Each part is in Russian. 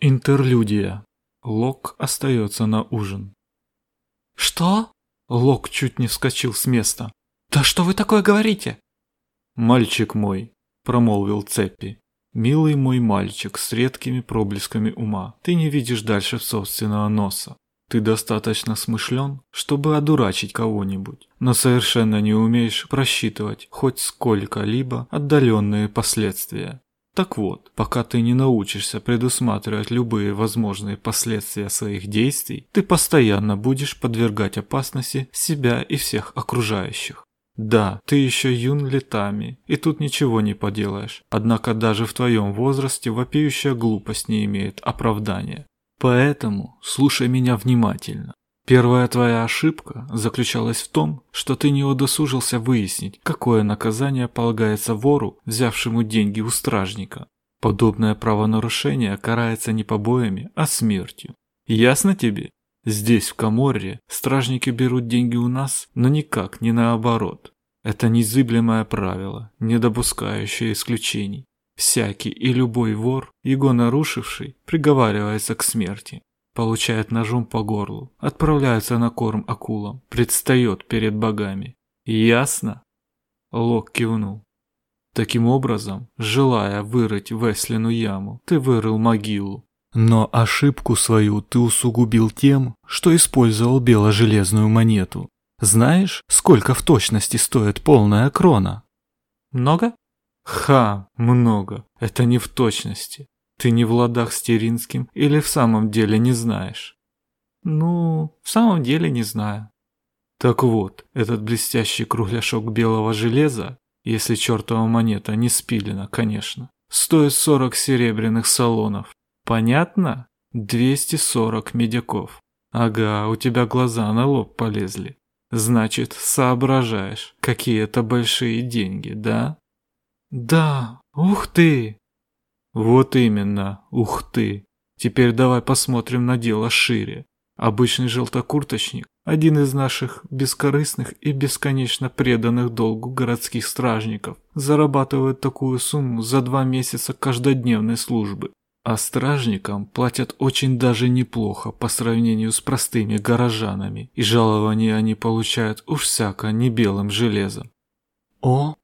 Интерлюдия. Лок остается на ужин. «Что?» Лок чуть не вскочил с места. «Да что вы такое говорите?» «Мальчик мой», — промолвил Цеппи. «Милый мой мальчик с редкими проблесками ума, ты не видишь дальше собственного носа. Ты достаточно смышлен, чтобы одурачить кого-нибудь, но совершенно не умеешь просчитывать хоть сколько-либо отдаленные последствия. Так вот, пока ты не научишься предусматривать любые возможные последствия своих действий, ты постоянно будешь подвергать опасности себя и всех окружающих. Да, ты еще юн летами, и тут ничего не поделаешь. Однако даже в твоем возрасте вопиющая глупость не имеет оправдания. Поэтому слушай меня внимательно. Первая твоя ошибка заключалась в том, что ты не удосужился выяснить, какое наказание полагается вору, взявшему деньги у стражника. Подобное правонарушение карается не побоями, а смертью. Ясно тебе? Здесь, в Каморре, стражники берут деньги у нас, но никак не наоборот. Это незыблемое правило, не допускающее исключений. Всякий и любой вор, его нарушивший, приговаривается к смерти получает ножом по горлу, отправляется на корм акулам, предстает перед богами. Ясно? Лок кивнул. Таким образом, желая вырыть Веслину яму, ты вырыл могилу. Но ошибку свою ты усугубил тем, что использовал бело-железную монету. Знаешь, сколько в точности стоит полная крона? Много? Ха, много. Это не в точности. Ты не в ладах с Теринским или в самом деле не знаешь? Ну, в самом деле не знаю. Так вот, этот блестящий кругляшок белого железа, если чертова монета не спилена, конечно, стоит 40 серебряных салонов. Понятно? 240 медяков. Ага, у тебя глаза на лоб полезли. Значит, соображаешь, какие это большие деньги, да? Да, ух ты! Вот именно, ух ты. Теперь давай посмотрим на дело шире. Обычный желтокурточник, один из наших бескорыстных и бесконечно преданных долгу городских стражников, зарабатывает такую сумму за два месяца каждодневной службы. А стражникам платят очень даже неплохо по сравнению с простыми горожанами, и жалования они получают уж всяко не белым железом. О,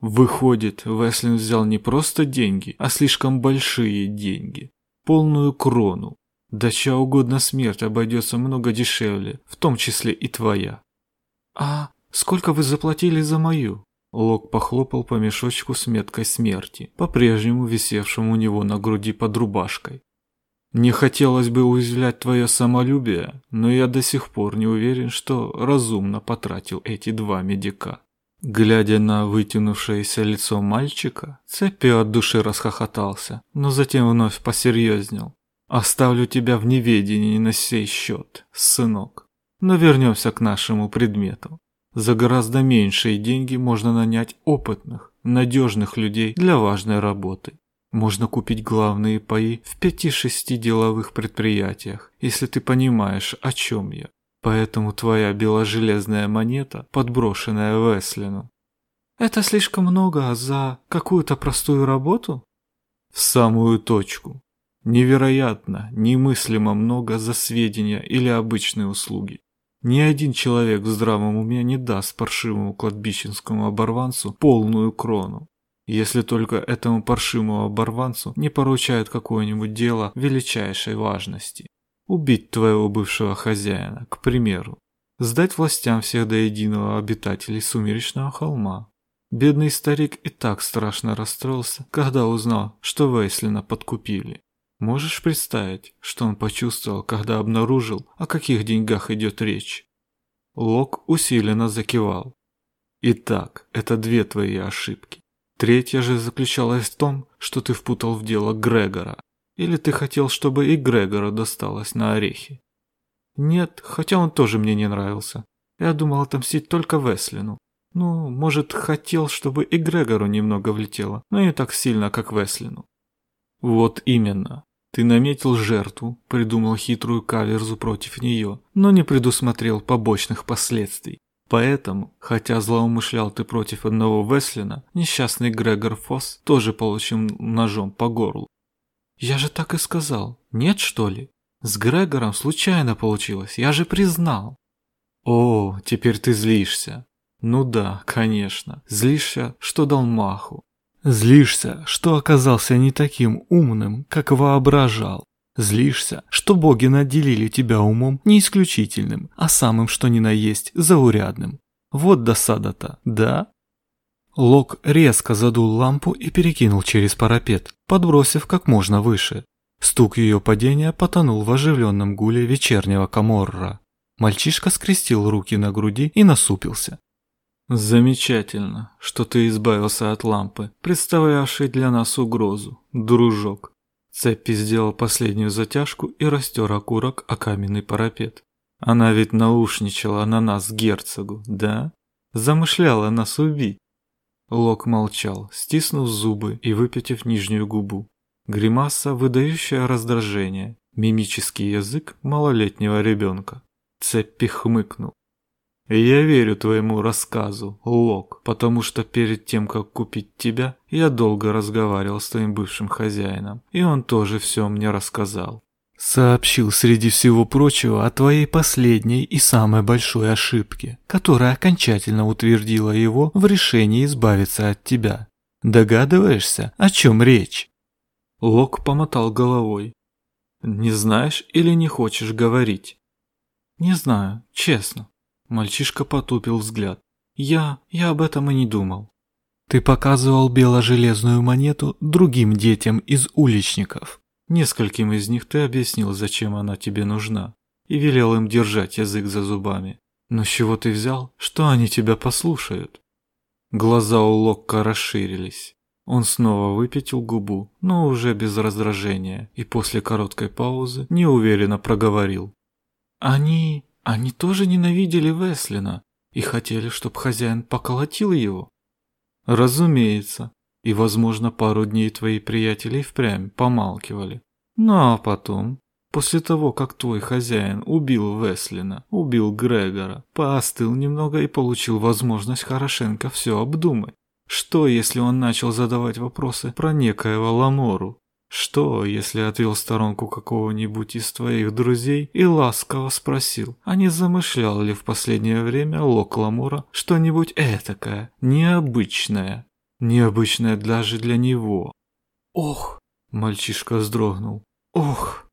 Выходит, Веслин взял не просто деньги, а слишком большие деньги. Полную крону. Да чья угодно смерть обойдется много дешевле, в том числе и твоя. А сколько вы заплатили за мою? Лок похлопал по мешочку с меткой смерти, по-прежнему висевшему у него на груди под рубашкой. Не хотелось бы уязвлять твое самолюбие, но я до сих пор не уверен, что разумно потратил эти два медика. Глядя на вытянувшееся лицо мальчика, Цепи от души расхохотался, но затем вновь посерьезнел. «Оставлю тебя в неведении на сей счет, сынок. Но вернемся к нашему предмету. За гораздо меньшие деньги можно нанять опытных, надежных людей для важной работы. Можно купить главные паи в пяти-шести деловых предприятиях, если ты понимаешь, о чем я. Поэтому твоя беложелезная монета, подброшенная Веслину. Это слишком много за какую-то простую работу? В самую точку. Невероятно, немыслимо много за сведения или обычные услуги. Ни один человек в здравом уме не даст паршивому кладбищенскому оборванцу полную крону. Если только этому паршивому оборванцу не поручают какое-нибудь дело величайшей важности. Убить твоего бывшего хозяина, к примеру. Сдать властям всех до единого обитателей сумеречного холма. Бедный старик и так страшно расстроился, когда узнал, что Вейслина подкупили. Можешь представить, что он почувствовал, когда обнаружил, о каких деньгах идет речь? Лок усиленно закивал. Итак, это две твои ошибки. Третья же заключалась в том, что ты впутал в дело Грегора, или ты хотел, чтобы и Грегору досталось на орехи? Нет, хотя он тоже мне не нравился. Я думал отомстить только Веслину. Ну, может, хотел, чтобы и Грегору немного влетело, но не так сильно, как Веслину. Вот именно. Ты наметил жертву, придумал хитрую каверзу против нее, но не предусмотрел побочных последствий. Поэтому, хотя злоумышлял ты против одного Веслина, несчастный Грегор Фосс тоже получил ножом по горлу. Я же так и сказал. Нет, что ли? С Грегором случайно получилось, я же признал. О, теперь ты злишься. Ну да, конечно. Злишься, что дал маху. Злишься, что оказался не таким умным, как воображал. Злишься, что боги наделили тебя умом не исключительным, а самым что ни на есть заурядным. Вот досада-то, да? Лок резко задул лампу и перекинул через парапет, подбросив как можно выше. Стук ее падения потонул в оживленном гуле вечернего каморра. Мальчишка скрестил руки на груди и насупился. «Замечательно, что ты избавился от лампы, представлявшей для нас угрозу, дружок». Цеппи сделал последнюю затяжку и растер окурок о каменный парапет. «Она ведь наушничала на нас герцогу, да? Замышляла нас убить. Лок молчал, стиснув зубы и выпятив нижнюю губу. Гримаса, выдающая раздражение, мимический язык малолетнего ребенка. Цеппи хмыкнул. «Я верю твоему рассказу, Лок, потому что перед тем, как купить тебя, я долго разговаривал с твоим бывшим хозяином, и он тоже все мне рассказал. Сообщил среди всего прочего о твоей последней и самой большой ошибке, которая окончательно утвердила его в решении избавиться от тебя. Догадываешься, о чем речь? Лок помотал головой. Не знаешь или не хочешь говорить? Не знаю, честно. Мальчишка потупил взгляд. Я, я об этом и не думал. Ты показывал бело-железную монету другим детям из уличников. Нескольким из них ты объяснил, зачем она тебе нужна, и велел им держать язык за зубами. Но с чего ты взял, что они тебя послушают? Глаза у Локка расширились. Он снова выпятил губу, но уже без раздражения, и после короткой паузы неуверенно проговорил. «Они... они тоже ненавидели Веслина и хотели, чтобы хозяин поколотил его?» «Разумеется и, возможно, пару дней твои приятели впрямь помалкивали. Ну а потом, после того, как твой хозяин убил Веслина, убил Грегора, поостыл немного и получил возможность хорошенько все обдумать. Что, если он начал задавать вопросы про некоего Ламору? Что, если отвел сторонку какого-нибудь из твоих друзей и ласково спросил, а не замышлял ли в последнее время Лок Ламора что-нибудь этакое, необычное? Необычное даже для него. «Ох!» – мальчишка вздрогнул. «Ох!»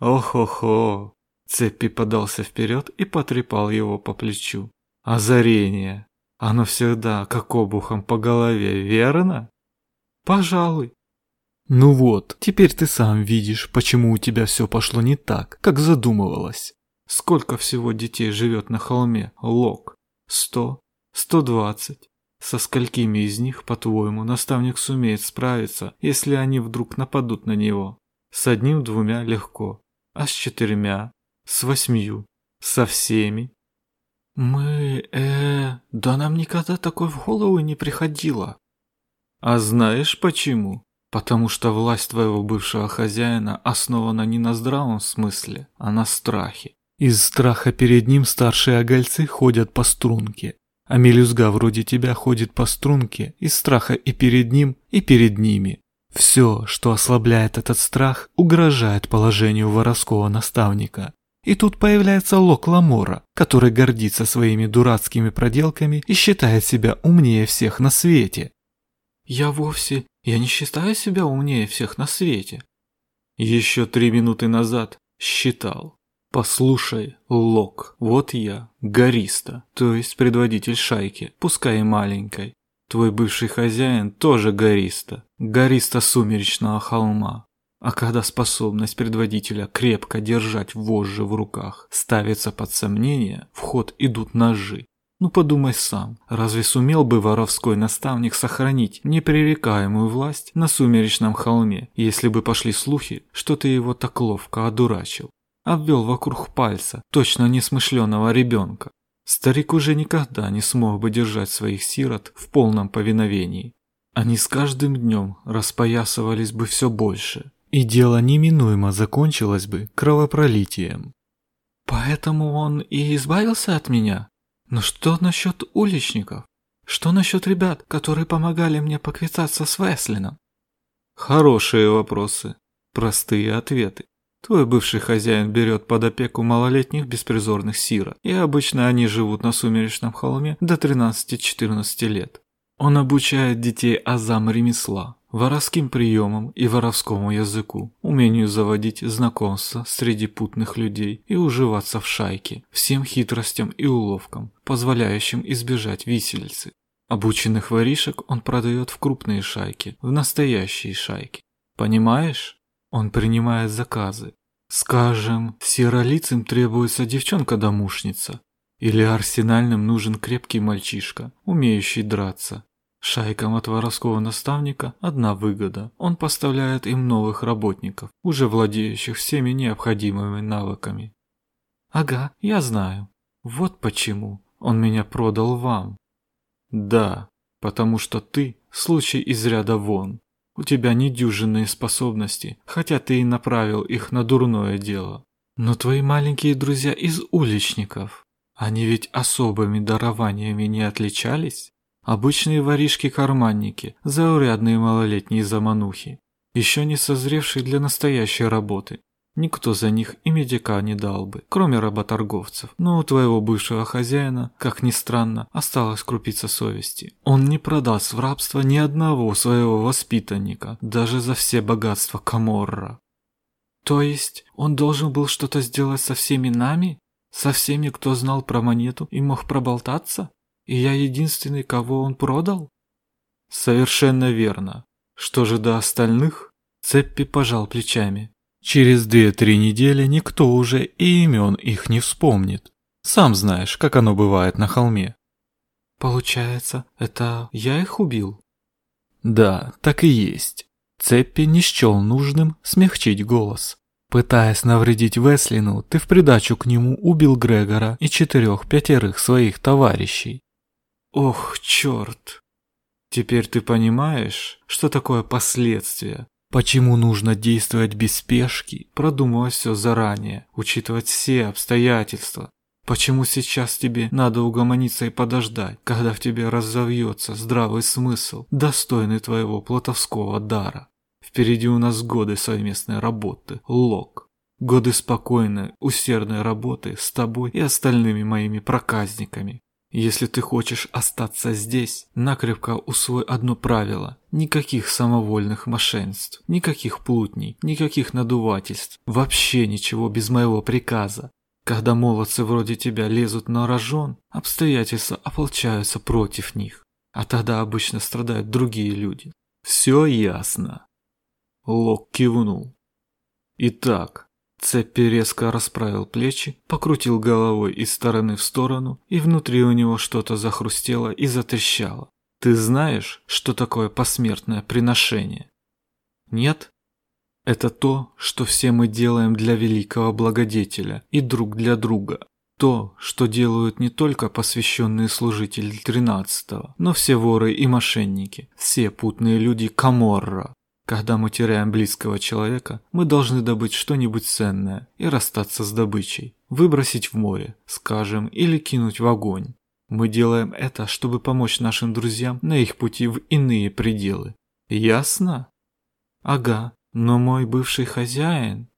«Ох-охо!» Цеппи подался вперед и потрепал его по плечу. «Озарение! Оно всегда как обухом по голове, верно?» «Пожалуй». «Ну вот, теперь ты сам видишь, почему у тебя все пошло не так, как задумывалось. Сколько всего детей живет на холме, Лок? Сто? Сто двадцать? Со сколькими из них, по-твоему, наставник сумеет справиться, если они вдруг нападут на него? С одним-двумя легко, а с четырьмя, с восьмью, со всеми? Мы, э, да нам никогда такое в голову не приходило. А знаешь почему? Потому что власть твоего бывшего хозяина основана не на здравом смысле, а на страхе. Из страха перед ним старшие огольцы ходят по струнке, а мелюзга вроде тебя ходит по струнке из страха и перед ним, и перед ними. Все, что ослабляет этот страх, угрожает положению воровского наставника. И тут появляется Лок Ламора, который гордится своими дурацкими проделками и считает себя умнее всех на свете. Я вовсе, я не считаю себя умнее всех на свете. Еще три минуты назад считал. Послушай, Лок, вот я, гориста, то есть предводитель шайки, пускай и маленькой. Твой бывший хозяин тоже гориста, гориста сумеречного холма. А когда способность предводителя крепко держать вожжи в руках ставится под сомнение, в ход идут ножи. Ну подумай сам, разве сумел бы воровской наставник сохранить непререкаемую власть на сумеречном холме, если бы пошли слухи, что ты его так ловко одурачил? Обвел вокруг пальца точно несмышленого ребенка. Старик уже никогда не смог бы держать своих сирот в полном повиновении. Они с каждым днем распоясывались бы все больше, и дело неминуемо закончилось бы кровопролитием. Поэтому он и избавился от меня? Но что насчет уличников? Что насчет ребят, которые помогали мне поквитаться с Веслином? Хорошие вопросы. Простые ответы. Твой бывший хозяин берет под опеку малолетних беспризорных сирот, и обычно они живут на сумеречном холме до 13-14 лет. Он обучает детей азам ремесла, воровским приемам и воровскому языку, умению заводить знакомства среди путных людей и уживаться в шайке, всем хитростям и уловкам, позволяющим избежать висельцы. Обученных воришек он продает в крупные шайки, в настоящие шайки. Понимаешь? Он принимает заказы. Скажем, серолицым требуется девчонка-домушница. Или арсенальным нужен крепкий мальчишка, умеющий драться. Шайкам от воровского наставника одна выгода. Он поставляет им новых работников, уже владеющих всеми необходимыми навыками. Ага, я знаю. Вот почему он меня продал вам. Да, потому что ты случай из ряда вон. У тебя недюжинные способности, хотя ты и направил их на дурное дело. Но твои маленькие друзья из уличников, они ведь особыми дарованиями не отличались? Обычные воришки-карманники, заурядные малолетние заманухи, еще не созревшие для настоящей работы, Никто за них и медика не дал бы, кроме работорговцев. Но у твоего бывшего хозяина, как ни странно, осталась крупица совести. Он не продаст в рабство ни одного своего воспитанника, даже за все богатства Каморра. То есть он должен был что-то сделать со всеми нами? Со всеми, кто знал про монету и мог проболтаться? И я единственный, кого он продал? Совершенно верно. Что же до остальных? Цеппи пожал плечами. Через две-три недели никто уже и имен их не вспомнит. Сам знаешь, как оно бывает на холме. Получается, это я их убил? Да, так и есть. Цеппи не счел нужным смягчить голос. Пытаясь навредить Веслину, ты в придачу к нему убил Грегора и четырех-пятерых своих товарищей. Ох, черт! Теперь ты понимаешь, что такое последствия, Почему нужно действовать без спешки, продумывать все заранее, учитывать все обстоятельства? Почему сейчас тебе надо угомониться и подождать, когда в тебе разовьется здравый смысл, достойный твоего плотовского дара? Впереди у нас годы совместной работы, Лок. Годы спокойной, усердной работы с тобой и остальными моими проказниками. Если ты хочешь остаться здесь, накрепко усвой одно правило. Никаких самовольных мошенств, никаких плутней, никаких надувательств, вообще ничего без моего приказа. Когда молодцы вроде тебя лезут на рожон, обстоятельства ополчаются против них, а тогда обычно страдают другие люди. Все ясно. Лок кивнул. Итак, Цеппи резко расправил плечи, покрутил головой из стороны в сторону, и внутри у него что-то захрустело и затрещало. Ты знаешь, что такое посмертное приношение? Нет? Это то, что все мы делаем для великого благодетеля и друг для друга. То, что делают не только посвященные служители тринадцатого, но все воры и мошенники, все путные люди Каморра, когда мы теряем близкого человека, мы должны добыть что-нибудь ценное и расстаться с добычей, выбросить в море, скажем, или кинуть в огонь. Мы делаем это, чтобы помочь нашим друзьям на их пути в иные пределы. Ясно? Ага, но мой бывший хозяин...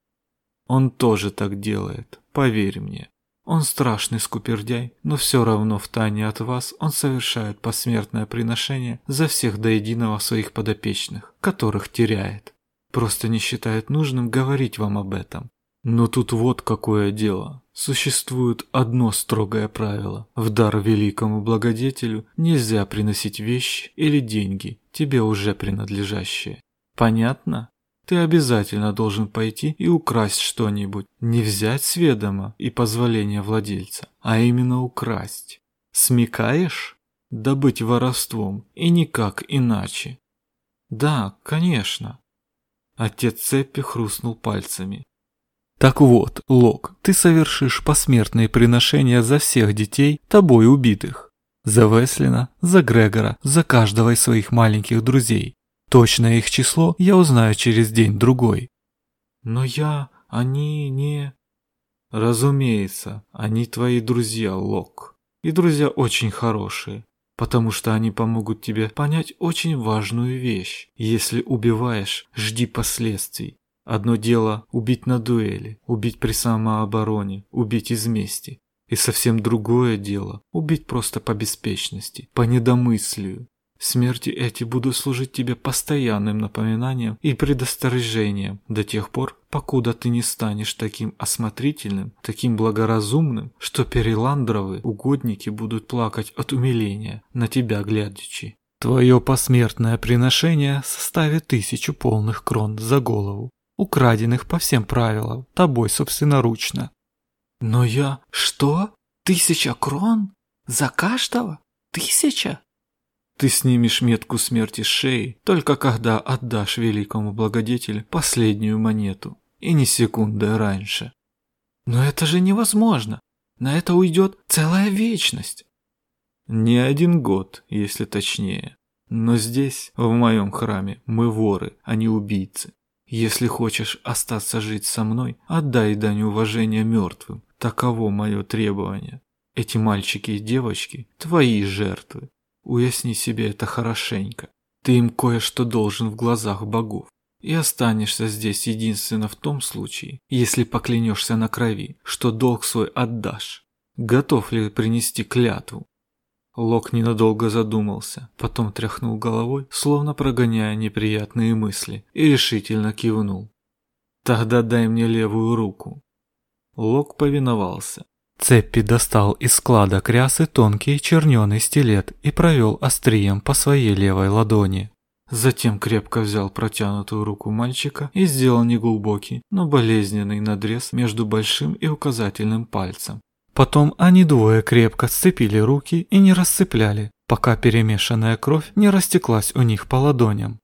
Он тоже так делает, поверь мне. Он страшный скупердяй, но все равно в тайне от вас он совершает посмертное приношение за всех до единого своих подопечных, которых теряет. Просто не считает нужным говорить вам об этом. Но тут вот какое дело. Существует одно строгое правило. В дар великому благодетелю нельзя приносить вещи или деньги, тебе уже принадлежащие. Понятно? Ты обязательно должен пойти и украсть что-нибудь, не взять с ведома и позволения владельца, а именно украсть. Смекаешь? Добыть воровством, и никак иначе. Да, конечно. Отец Цепи хрустнул пальцами. Так вот, Лок, ты совершишь посмертные приношения за всех детей, тобой убитых. За Веслина, за Грегора, за каждого из своих маленьких друзей. Точное их число я узнаю через день-другой. Но я... они не... Разумеется, они твои друзья, Лок. И друзья очень хорошие, потому что они помогут тебе понять очень важную вещь. Если убиваешь, жди последствий. Одно дело убить на дуэли, убить при самообороне, убить из мести. И совсем другое дело убить просто по беспечности, по недомыслию. Смерти эти будут служить тебе постоянным напоминанием и предостережением до тех пор, покуда ты не станешь таким осмотрительным, таким благоразумным, что переландровы угодники будут плакать от умиления, на тебя глядячи. Твое посмертное приношение составит тысячу полных крон за голову, украденных по всем правилам, тобой собственноручно. Но я... Что? Тысяча крон? За каждого? Тысяча? Ты снимешь метку смерти с шеи, только когда отдашь великому благодетелю последнюю монету, и не секунды раньше. Но это же невозможно. На это уйдет целая вечность. Не один год, если точнее. Но здесь, в моем храме, мы воры, а не убийцы. Если хочешь остаться жить со мной, отдай дань уважения мертвым. Таково мое требование. Эти мальчики и девочки – твои жертвы. Уясни себе это хорошенько. Ты им кое-что должен в глазах богов. И останешься здесь единственно в том случае, если поклянешься на крови, что долг свой отдашь. Готов ли принести клятву? Лок ненадолго задумался, потом тряхнул головой, словно прогоняя неприятные мысли, и решительно кивнул. «Тогда дай мне левую руку». Лок повиновался, Цеппи достал из склада крясы тонкий черненый стилет и провел острием по своей левой ладони. Затем крепко взял протянутую руку мальчика и сделал неглубокий, но болезненный надрез между большим и указательным пальцем. Потом они двое крепко сцепили руки и не расцепляли, пока перемешанная кровь не растеклась у них по ладоням.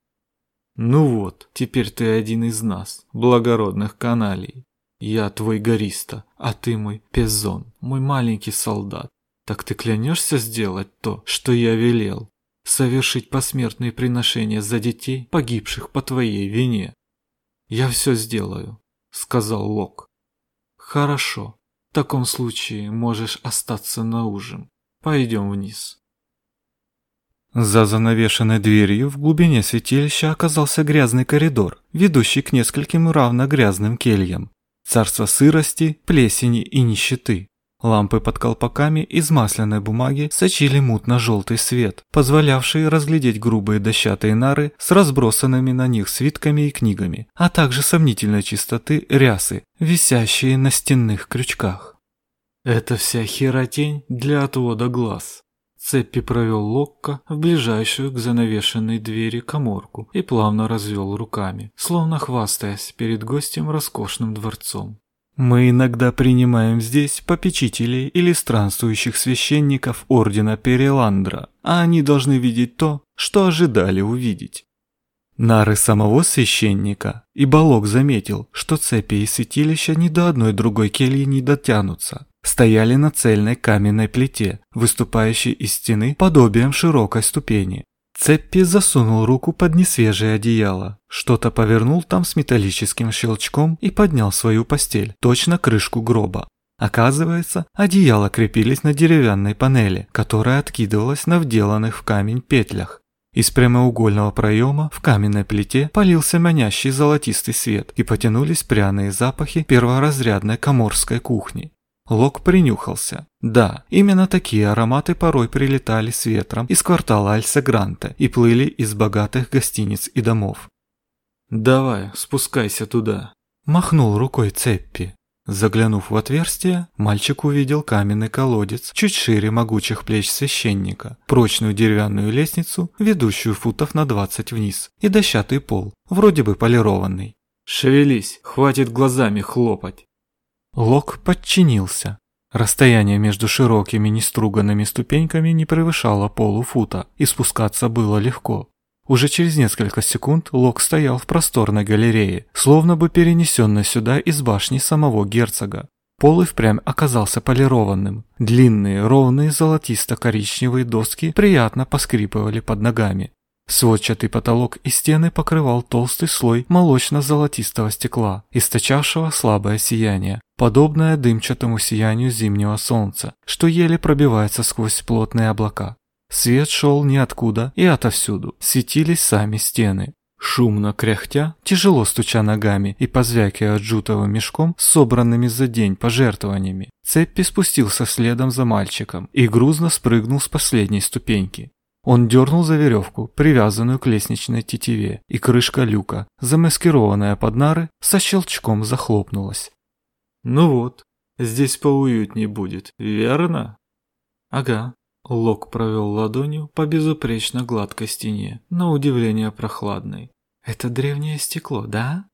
«Ну вот, теперь ты один из нас, благородных каналей. Я твой гориста, а ты мой пезон, мой маленький солдат. Так ты клянешься сделать то, что я велел? Совершить посмертные приношения за детей, погибших по твоей вине? Я все сделаю, сказал Лок. Хорошо, в таком случае можешь остаться на ужин. Пойдем вниз. За занавешенной дверью в глубине святилища оказался грязный коридор, ведущий к нескольким равно грязным кельям. Царство сырости, плесени и нищеты. Лампы под колпаками из масляной бумаги сочили мутно-желтый свет, позволявший разглядеть грубые дощатые нары с разбросанными на них свитками и книгами, а также сомнительной чистоты рясы, висящие на стенных крючках. Это вся херотень для отвода глаз. Цеппи провел Локко в ближайшую к занавешенной двери коморку и плавно развел руками, словно хвастаясь перед гостем роскошным дворцом. Мы иногда принимаем здесь попечителей или странствующих священников Ордена Переландра, а они должны видеть то, что ожидали увидеть. Нары самого священника, и Балок заметил, что цепи и святилища ни до одной другой кельи не дотянутся, стояли на цельной каменной плите, выступающей из стены подобием широкой ступени. Цеппи засунул руку под несвежее одеяло, что-то повернул там с металлическим щелчком и поднял свою постель, точно крышку гроба. Оказывается, одеяла крепились на деревянной панели, которая откидывалась на вделанных в камень петлях. Из прямоугольного проема в каменной плите полился манящий золотистый свет и потянулись пряные запахи перворазрядной коморской кухни. Лок принюхался. Да, именно такие ароматы порой прилетали с ветром из квартала Альсегранте и плыли из богатых гостиниц и домов. «Давай, спускайся туда», – махнул рукой Цеппи. Заглянув в отверстие, мальчик увидел каменный колодец чуть шире могучих плеч священника, прочную деревянную лестницу, ведущую футов на двадцать вниз, и дощатый пол, вроде бы полированный. «Шевелись, хватит глазами хлопать!» Лок подчинился. Расстояние между широкими неструганными ступеньками не превышало полуфута, и спускаться было легко. Уже через несколько секунд Лок стоял в просторной галерее, словно бы перенесенной сюда из башни самого герцога. Пол и впрямь оказался полированным. Длинные, ровные золотисто-коричневые доски приятно поскрипывали под ногами. Сводчатый потолок и стены покрывал толстый слой молочно-золотистого стекла, источавшего слабое сияние, подобное дымчатому сиянию зимнего солнца, что еле пробивается сквозь плотные облака. Свет шел ниоткуда и отовсюду, светились сами стены. Шумно кряхтя, тяжело стуча ногами и позвякивая джутовым мешком собранными за день пожертвованиями, Цеппи спустился следом за мальчиком и грузно спрыгнул с последней ступеньки. Он дернул за веревку, привязанную к лестничной тетиве, и крышка люка, замаскированная под нары, со щелчком захлопнулась. «Ну вот, здесь поуютнее будет, верно?» «Ага». Лок провел ладонью по безупречно гладкой стене, на удивление прохладной. «Это древнее стекло, да?»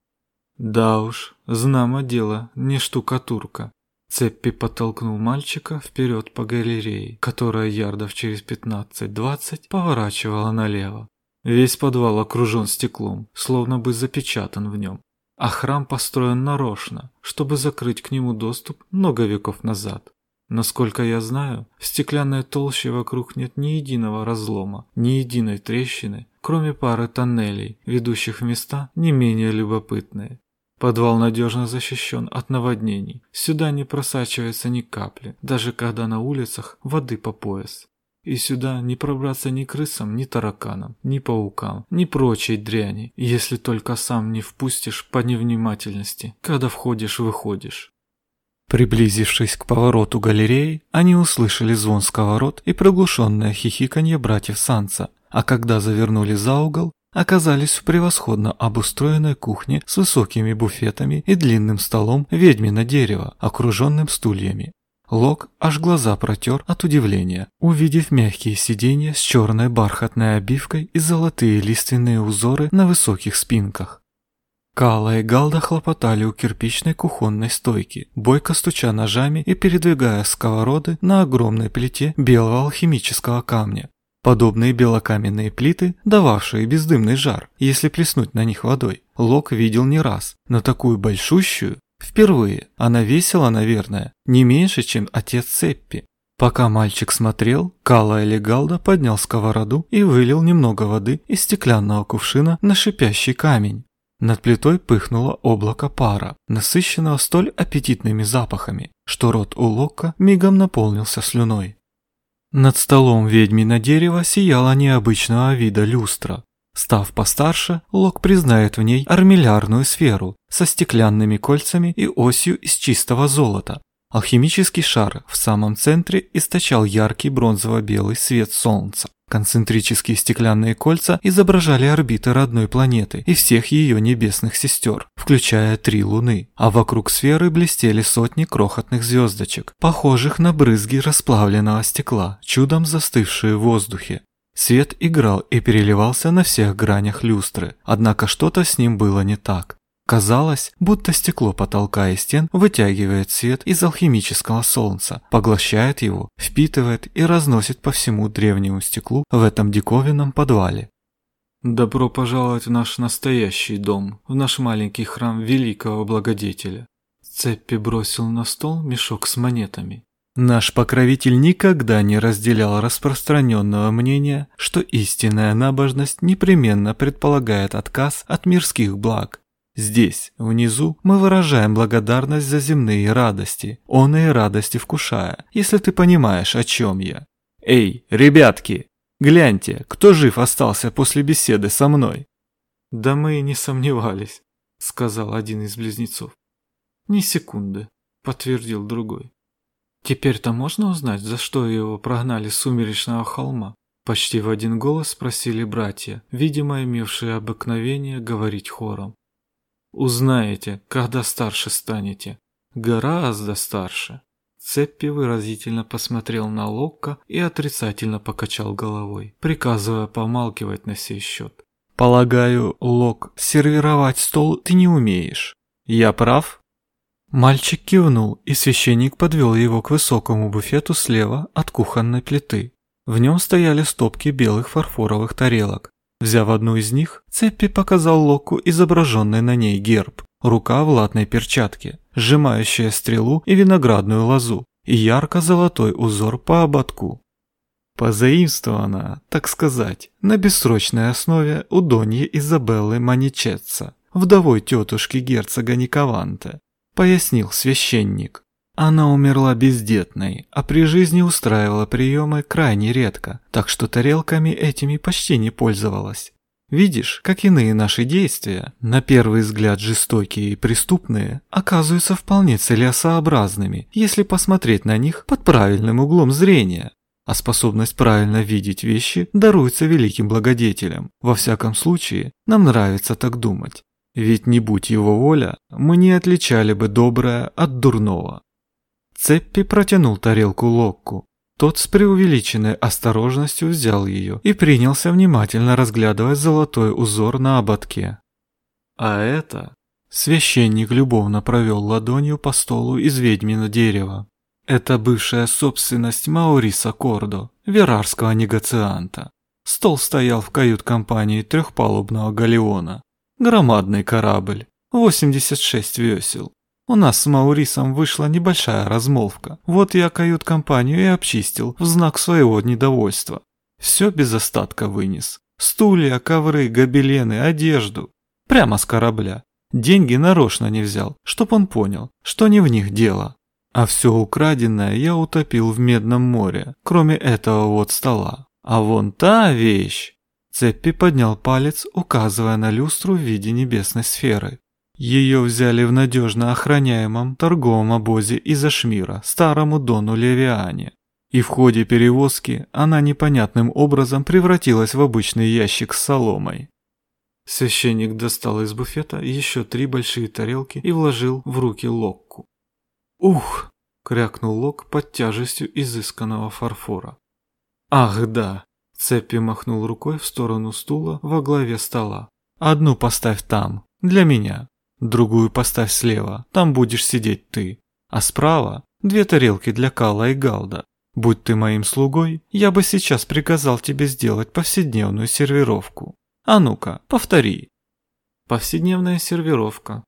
«Да уж, знамо дело, не штукатурка. Цеппи подтолкнул мальчика вперед по галерее, которая ярдов через 15-20 поворачивала налево. Весь подвал окружен стеклом, словно бы запечатан в нем. А храм построен нарочно, чтобы закрыть к нему доступ много веков назад. Насколько я знаю, в стеклянной толще вокруг нет ни единого разлома, ни единой трещины, кроме пары тоннелей, ведущих в места не менее любопытные. Подвал надежно защищен от наводнений. Сюда не просачивается ни капли, даже когда на улицах воды по пояс. И сюда не пробраться ни крысам, ни тараканам, ни паукам, ни прочей дряни, если только сам не впустишь по невнимательности, когда входишь-выходишь. Приблизившись к повороту галереи, они услышали звон сковород и приглушенное хихиканье братьев Санса, а когда завернули за угол, оказались в превосходно обустроенной кухне с высокими буфетами и длинным столом ведьмино дерева, окруженным стульями. Лок аж глаза протер от удивления, увидев мягкие сиденья с черной бархатной обивкой и золотые лиственные узоры на высоких спинках. Кала и Галда хлопотали у кирпичной кухонной стойки, бойко стуча ножами и передвигая сковороды на огромной плите белого алхимического камня. Подобные белокаменные плиты, дававшие бездымный жар, если плеснуть на них водой, Лок видел не раз, но такую большущую впервые. Она весила, наверное, не меньше, чем отец Цеппи. Пока мальчик смотрел, Кала Элегалда поднял сковороду и вылил немного воды из стеклянного кувшина на шипящий камень. Над плитой пыхнуло облако пара, насыщенного столь аппетитными запахами, что рот у Лока мигом наполнился слюной. Над столом ведьми на дерево сияла необычного вида люстра. Став постарше, Лок признает в ней армиллярную сферу со стеклянными кольцами и осью из чистого золота. Алхимический шар в самом центре источал яркий бронзово-белый свет солнца. Концентрические стеклянные кольца изображали орбиты родной планеты и всех ее небесных сестер, включая три луны, а вокруг сферы блестели сотни крохотных звездочек, похожих на брызги расплавленного стекла, чудом застывшие в воздухе. Свет играл и переливался на всех гранях люстры, однако что-то с ним было не так. Казалось, будто стекло потолка и стен вытягивает свет из алхимического солнца, поглощает его, впитывает и разносит по всему древнему стеклу в этом диковинном подвале. Добро пожаловать в наш настоящий дом, в наш маленький храм великого благодетеля. Цеппи бросил на стол мешок с монетами. Наш покровитель никогда не разделял распространенного мнения, что истинная набожность непременно предполагает отказ от мирских благ, Здесь, внизу, мы выражаем благодарность за земные радости, он и радости вкушая, если ты понимаешь, о чем я. Эй, ребятки, гляньте, кто жив остался после беседы со мной? Да мы и не сомневались, сказал один из близнецов. Ни секунды, подтвердил другой. Теперь-то можно узнать, за что его прогнали с сумеречного холма? Почти в один голос спросили братья, видимо, имевшие обыкновение говорить хором. Узнаете, когда старше станете. Гораздо старше. Цеппи выразительно посмотрел на Локка и отрицательно покачал головой, приказывая помалкивать на сей счет. «Полагаю, Лок, сервировать стол ты не умеешь. Я прав?» Мальчик кивнул, и священник подвел его к высокому буфету слева от кухонной плиты. В нем стояли стопки белых фарфоровых тарелок, Взяв одну из них, Цеппи показал Локу изображенный на ней герб. Рука в латной перчатке, сжимающая стрелу и виноградную лозу, и ярко-золотой узор по ободку. Позаимствована, так сказать, на бессрочной основе у Доньи Изабеллы Маничетца, вдовой тетушки герцога Никованте, пояснил священник. Она умерла бездетной, а при жизни устраивала приемы крайне редко, так что тарелками этими почти не пользовалась. Видишь, как иные наши действия, на первый взгляд жестокие и преступные, оказываются вполне целесообразными, если посмотреть на них под правильным углом зрения. А способность правильно видеть вещи даруется великим благодетелям. Во всяком случае, нам нравится так думать. Ведь не будь его воля, мы не отличали бы доброе от дурного. Цеппи протянул тарелку Локку, тот с преувеличенной осторожностью взял ее и принялся внимательно разглядывать золотой узор на ободке. А это... Священник любовно провел ладонью по столу из ведьмина дерева. Это бывшая собственность Мауриса Кордо, верарского негацианта. Стол стоял в кают-компании трехпалубного галеона. Громадный корабль, 86 весел. У нас с Маурисом вышла небольшая размолвка. Вот я кают-компанию и обчистил в знак своего недовольства. Все без остатка вынес. Стулья, ковры, гобелены, одежду. Прямо с корабля. Деньги нарочно не взял, чтоб он понял, что не в них дело. А все украденное я утопил в Медном море, кроме этого вот стола. А вон та вещь. Цеппи поднял палец, указывая на люстру в виде небесной сферы. Ее взяли в надежно охраняемом торговом обозе из Ашмира, старому Дону Левиане. И в ходе перевозки она непонятным образом превратилась в обычный ящик с соломой. Священник достал из буфета еще три большие тарелки и вложил в руки Локку. «Ух!» – крякнул Лок под тяжестью изысканного фарфора. «Ах да!» – Цепи махнул рукой в сторону стула во главе стола. «Одну поставь там, для меня, Другую поставь слева, там будешь сидеть ты. А справа две тарелки для Кала и Галда. Будь ты моим слугой, я бы сейчас приказал тебе сделать повседневную сервировку. А ну-ка, повтори. Повседневная сервировка.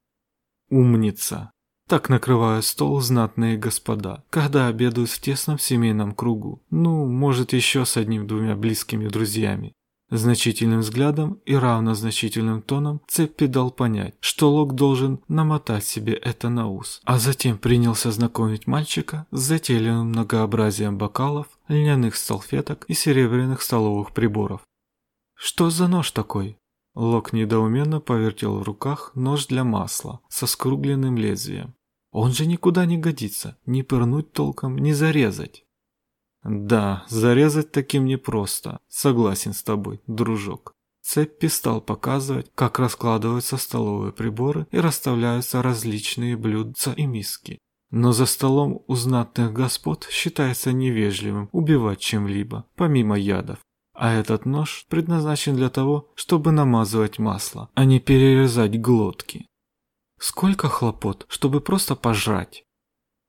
Умница. Так накрывают стол знатные господа, когда обедают в тесном семейном кругу. Ну, может, еще с одним-двумя близкими друзьями. Значительным взглядом и равнозначительным тоном Цеппи дал понять, что Лок должен намотать себе это на ус, а затем принялся знакомить мальчика с затейливым многообразием бокалов, льняных салфеток и серебряных столовых приборов. «Что за нож такой?» Лок недоуменно повертел в руках нож для масла со скругленным лезвием. «Он же никуда не годится, ни пырнуть толком, ни зарезать». Да, зарезать таким непросто. Согласен с тобой, дружок. Цеппи стал показывать, как раскладываются столовые приборы и расставляются различные блюдца и миски. Но за столом у знатных господ считается невежливым убивать чем-либо, помимо ядов. А этот нож предназначен для того, чтобы намазывать масло, а не перерезать глотки. Сколько хлопот, чтобы просто пожрать.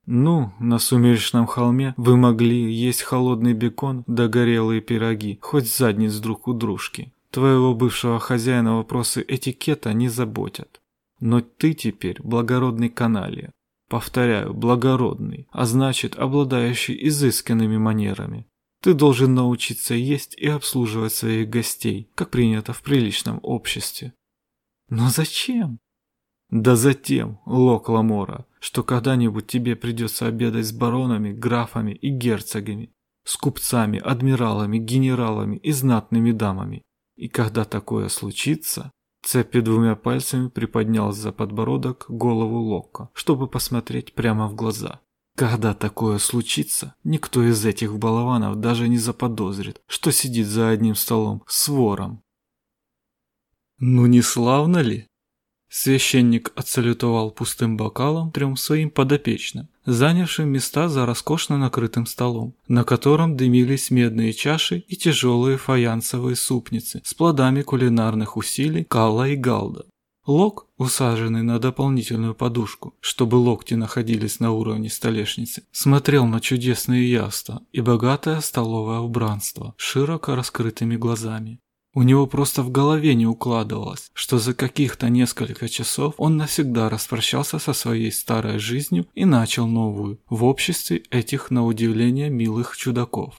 Ну, на сумеречном холме вы могли есть холодный бекон да горелые пироги, хоть задниц друг у дружки. Твоего бывшего хозяина вопросы этикета не заботят. Но ты теперь благородный каналья. Повторяю, благородный, а значит, обладающий изысканными манерами. Ты должен научиться есть и обслуживать своих гостей, как принято в приличном обществе. Но зачем? Да затем, Лок Ламора, что когда-нибудь тебе придется обедать с баронами, графами и герцогами, с купцами, адмиралами, генералами и знатными дамами. И когда такое случится, Цепи двумя пальцами приподнял за подбородок голову Локка, чтобы посмотреть прямо в глаза. Когда такое случится, никто из этих балованов даже не заподозрит, что сидит за одним столом с вором. Ну не славно ли? Священник отсалютовал пустым бокалом трем своим подопечным, занявшим места за роскошно накрытым столом, на котором дымились медные чаши и тяжелые фаянсовые супницы с плодами кулинарных усилий Калла и Галда. Лок, усаженный на дополнительную подушку, чтобы локти находились на уровне столешницы, смотрел на чудесные яства и богатое столовое убранство широко раскрытыми глазами. У него просто в голове не укладывалось, что за каких-то несколько часов он навсегда распрощался со своей старой жизнью и начал новую, в обществе этих, на удивление, милых чудаков.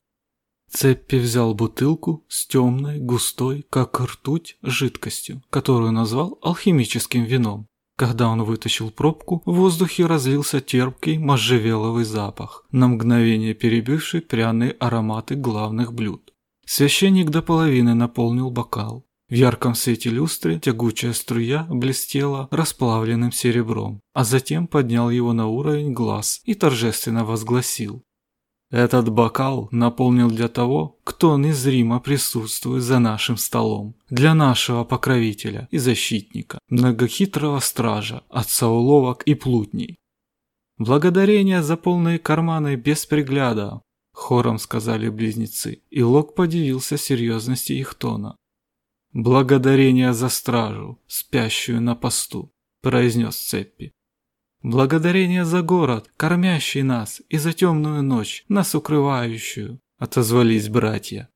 Цеппи взял бутылку с темной, густой, как ртуть, жидкостью, которую назвал алхимическим вином. Когда он вытащил пробку, в воздухе разлился терпкий можжевеловый запах, на мгновение перебивший пряные ароматы главных блюд. Священник до половины наполнил бокал. В ярком свете люстры тягучая струя блестела расплавленным серебром, а затем поднял его на уровень глаз и торжественно возгласил. Этот бокал наполнил для того, кто незримо присутствует за нашим столом, для нашего покровителя и защитника, многохитрого стража, отца уловок и плутней. Благодарение за полные карманы без пригляда, хором сказали близнецы, и Лок подивился серьезности их тона. «Благодарение за стражу, спящую на посту», – произнес Цеппи. «Благодарение за город, кормящий нас, и за темную ночь, нас укрывающую», – отозвались братья.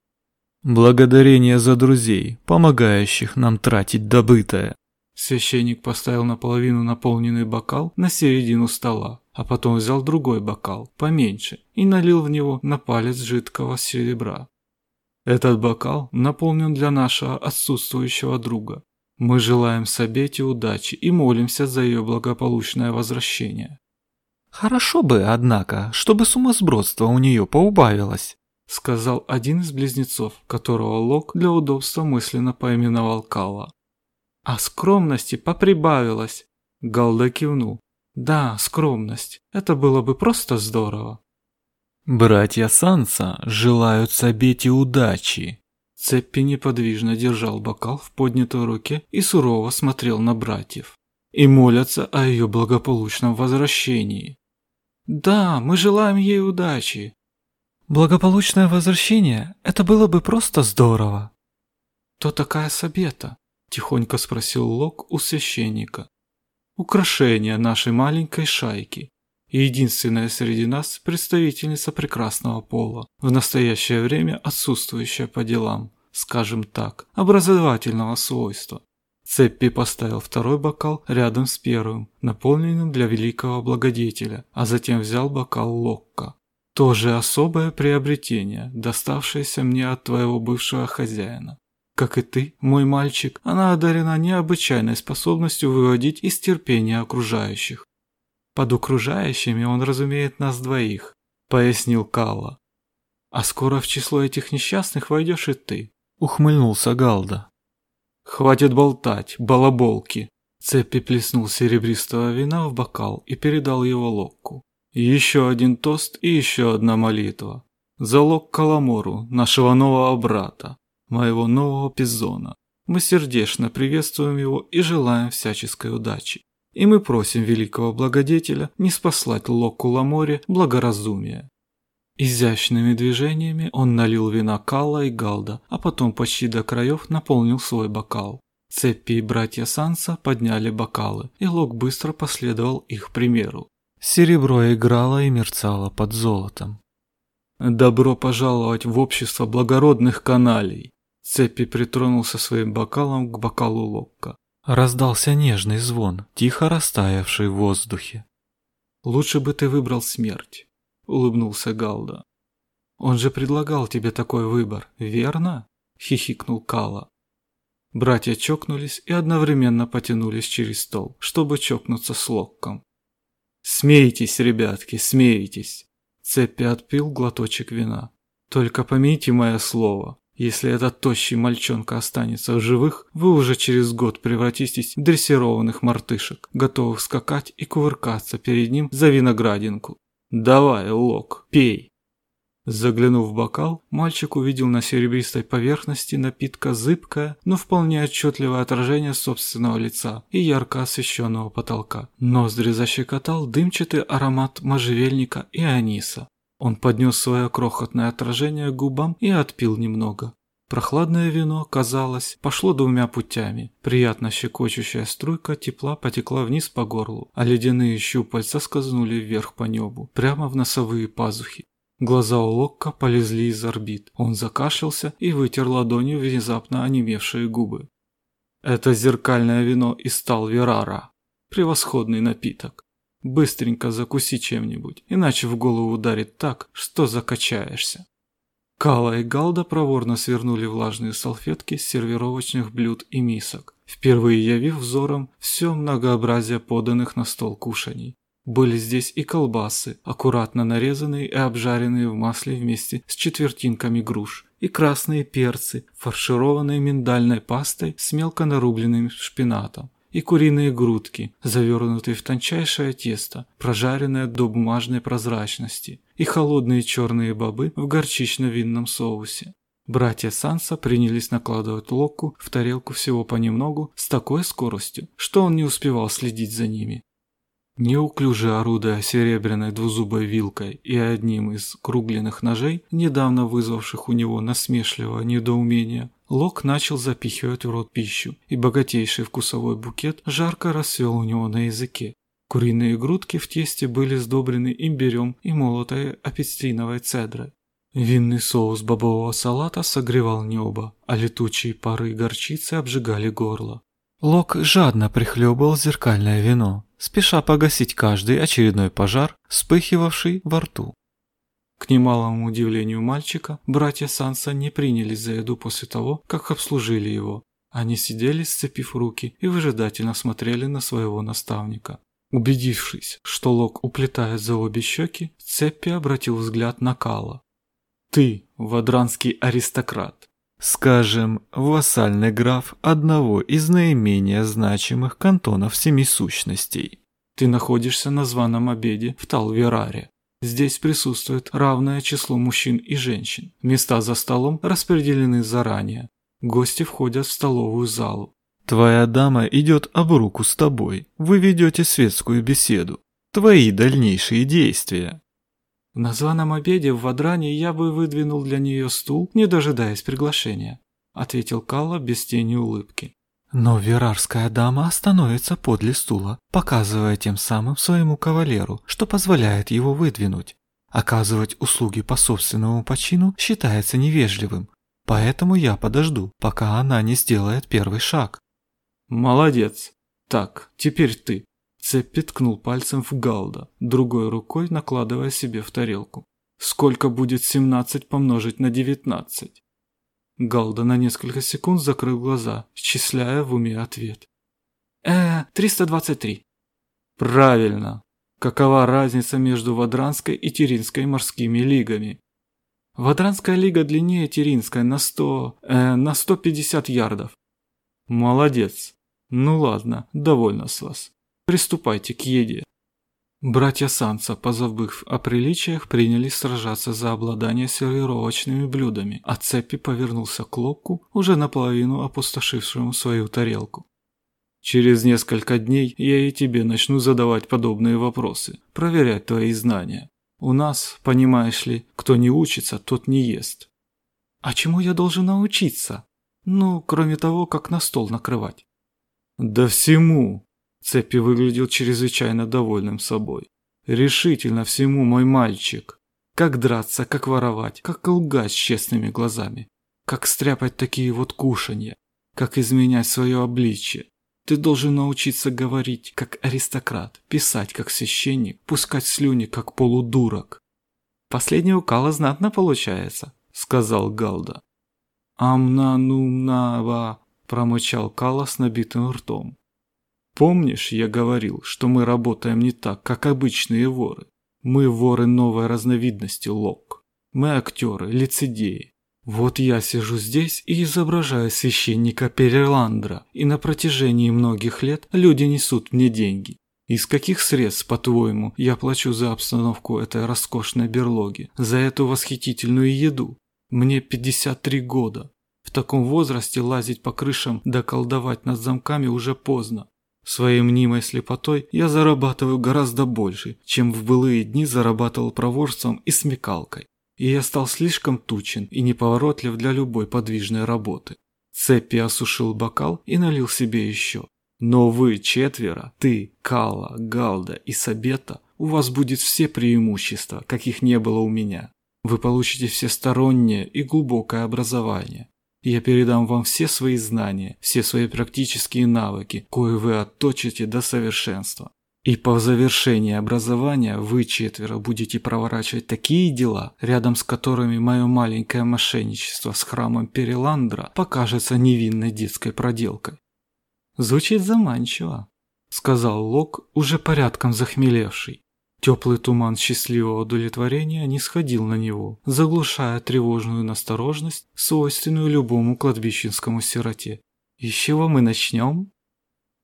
«Благодарение за друзей, помогающих нам тратить добытое». Священник поставил наполовину наполненный бокал на середину стола, а потом взял другой бокал, поменьше, и налил в него на палец жидкого серебра. Этот бокал наполнен для нашего отсутствующего друга. Мы желаем Сабете удачи и молимся за ее благополучное возвращение. Хорошо бы, однако, чтобы сумасбродство у нее поубавилось, сказал один из близнецов, которого Лок для удобства мысленно поименовал Кала. А скромности поприбавилось, Галда кивнул. Да, скромность. Это было бы просто здорово. Братья Санса желают Сабете удачи. Цеппи неподвижно держал бокал в поднятой руке и сурово смотрел на братьев. И молятся о ее благополучном возвращении. Да, мы желаем ей удачи. Благополучное возвращение – это было бы просто здорово. Кто такая Сабета? Тихонько спросил Лок у священника. Украшение нашей маленькой шайки и единственная среди нас представительница прекрасного пола, в настоящее время отсутствующая по делам, скажем так, образовательного свойства. Цеппи поставил второй бокал рядом с первым, наполненным для великого благодетеля, а затем взял бокал Локка. Тоже особое приобретение, доставшееся мне от твоего бывшего хозяина. Как и ты, мой мальчик, она одарена необычайной способностью выводить из терпения окружающих. Под окружающими он разумеет нас двоих, пояснил Калла. А скоро в число этих несчастных войдешь и ты, ухмыльнулся Галда. Хватит болтать, балаболки. Цепи плеснул серебристого вина в бокал и передал его Локку. Еще один тост и еще одна молитва. Залог Каламору, нашего нового брата, моего нового пизона. Мы сердечно приветствуем его и желаем всяческой удачи и мы просим великого благодетеля не спаслать Локу Ламоре благоразумия. Изящными движениями он налил вина Калла и Галда, а потом почти до краев наполнил свой бокал. Цеппи и братья Санса подняли бокалы, и Лок быстро последовал их примеру. Серебро играло и мерцало под золотом. «Добро пожаловать в общество благородных каналей!» Цеппи притронулся своим бокалом к бокалу Локка. Раздался нежный звон, тихо растаявший в воздухе. «Лучше бы ты выбрал смерть», — улыбнулся Галда. «Он же предлагал тебе такой выбор, верно?» — хихикнул Кала. Братья чокнулись и одновременно потянулись через стол, чтобы чокнуться с Локком. «Смейтесь, ребятки, смейтесь!» Цеппи отпил глоточек вина. «Только помните мое слово, если этот тощий мальчонка останется в живых, вы уже через год превратитесь в дрессированных мартышек, готовых скакать и кувыркаться перед ним за виноградинку. Давай, Лок, пей. Заглянув в бокал, мальчик увидел на серебристой поверхности напитка зыбкое, но вполне отчетливое отражение собственного лица и ярко освещенного потолка. Ноздри защекотал дымчатый аромат можжевельника и аниса. Он поднес свое крохотное отражение к губам и отпил немного. Прохладное вино, казалось, пошло двумя путями. Приятно щекочущая струйка тепла потекла вниз по горлу, а ледяные щупальца скользнули вверх по небу, прямо в носовые пазухи. Глаза у Локка полезли из орбит. Он закашлялся и вытер ладонью внезапно онемевшие губы. Это зеркальное вино из Талверара. Превосходный напиток. Быстренько закуси чем-нибудь, иначе в голову ударит так, что закачаешься. Кала и Галда проворно свернули влажные салфетки с сервировочных блюд и мисок, впервые явив взором все многообразие поданных на стол кушаний. Были здесь и колбасы, аккуратно нарезанные и обжаренные в масле вместе с четвертинками груш, и красные перцы, фаршированные миндальной пастой с мелко нарубленным шпинатом, и куриные грудки, завернутые в тончайшее тесто, прожаренное до бумажной прозрачности, и холодные черные бобы в горчично-винном соусе. Братья Санса принялись накладывать локку в тарелку всего понемногу с такой скоростью, что он не успевал следить за ними. Неуклюже орудуя серебряной двузубой вилкой и одним из кругленных ножей, недавно вызвавших у него насмешливое недоумение, Лок начал запихивать в рот пищу, и богатейший вкусовой букет жарко рассвел у него на языке. Куриные грудки в тесте были сдобрены имбирем и молотой апельсиновой цедрой. Винный соус бобового салата согревал небо, а летучие пары горчицы обжигали горло. Лок жадно прихлебывал зеркальное вино, спеша погасить каждый очередной пожар, вспыхивавший во рту. К немалому удивлению мальчика, братья Санса не принялись за еду после того, как обслужили его. Они сидели, сцепив руки, и выжидательно смотрели на своего наставника. Убедившись, что Лок уплетает за обе щеки, Цеппи обратил взгляд на Кала. «Ты, вадранский аристократ, Скажем, вассальный граф одного из наименее значимых кантонов семи сущностей. Ты находишься на званом обеде в Талвераре. Здесь присутствует равное число мужчин и женщин. Места за столом распределены заранее. Гости входят в столовую залу. Твоя дама идет об руку с тобой. Вы ведете светскую беседу. Твои дальнейшие действия. На званом обеде в Вадране я бы выдвинул для нее стул, не дожидаясь приглашения», — ответил Калла без тени улыбки. Но верарская дама остановится подле стула, показывая тем самым своему кавалеру, что позволяет его выдвинуть. Оказывать услуги по собственному почину считается невежливым, поэтому я подожду, пока она не сделает первый шаг. «Молодец. Так, теперь ты», Цеппи ткнул пальцем в Галда, другой рукой накладывая себе в тарелку. «Сколько будет 17 помножить на 19?» Галда на несколько секунд закрыл глаза, счисляя в уме ответ. э 323». «Правильно. Какова разница между Вадранской и Теринской морскими лигами?» «Вадранская лига длиннее Теринской на 100... Э, на 150 ярдов». «Молодец. Ну ладно, довольно с вас. Приступайте к еде. Братья Санса, позабыв о приличиях, принялись сражаться за обладание сервировочными блюдами, а Цепи повернулся к Локку, уже наполовину опустошившему свою тарелку. «Через несколько дней я и тебе начну задавать подобные вопросы, проверять твои знания. У нас, понимаешь ли, кто не учится, тот не ест». «А чему я должен научиться? Ну, кроме того, как на стол накрывать». «Да всему!» Цепи выглядел чрезвычайно довольным собой. «Решительно всему, мой мальчик. Как драться, как воровать, как лгать с честными глазами. Как стряпать такие вот кушанья. Как изменять свое обличье. Ты должен научиться говорить, как аристократ, писать, как священник, пускать слюни, как полудурок». «Последний у Кала знатно получается», — сказал Галда. «Амна-нумна-ва», — промычал Кала с набитым ртом. Помнишь, я говорил, что мы работаем не так, как обычные воры? Мы воры новой разновидности лок. Мы актеры, лицедеи. Вот я сижу здесь и изображаю священника Переландра, и на протяжении многих лет люди несут мне деньги. Из каких средств, по-твоему, я плачу за обстановку этой роскошной берлоги, за эту восхитительную еду? Мне 53 года. В таком возрасте лазить по крышам да колдовать над замками уже поздно. Своей мнимой слепотой я зарабатываю гораздо больше, чем в былые дни зарабатывал проворством и смекалкой. И я стал слишком тучен и неповоротлив для любой подвижной работы. Цеппи осушил бокал и налил себе еще. Но вы четверо, ты, Кала, Галда и Сабета, у вас будет все преимущества, каких не было у меня. Вы получите всестороннее и глубокое образование, я передам вам все свои знания, все свои практические навыки, кое вы отточите до совершенства. И по завершении образования вы четверо будете проворачивать такие дела, рядом с которыми мое маленькое мошенничество с храмом Переландра покажется невинной детской проделкой. Звучит заманчиво, сказал Лок, уже порядком захмелевший. Теплый туман счастливого удовлетворения не сходил на него, заглушая тревожную насторожность, свойственную любому кладбищенскому сироте. «И с чего мы начнем?»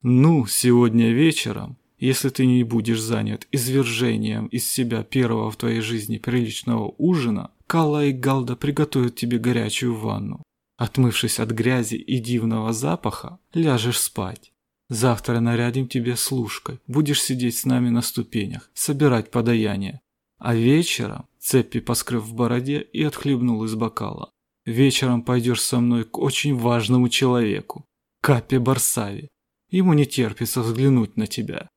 «Ну, сегодня вечером, если ты не будешь занят извержением из себя первого в твоей жизни приличного ужина, Калла и Галда приготовят тебе горячую ванну. Отмывшись от грязи и дивного запаха, ляжешь спать. Завтра нарядим тебе служкой, будешь сидеть с нами на ступенях, собирать подаяние. А вечером, Цеппи поскрыв в бороде и отхлебнул из бокала, вечером пойдешь со мной к очень важному человеку, Капе Барсави. Ему не терпится взглянуть на тебя.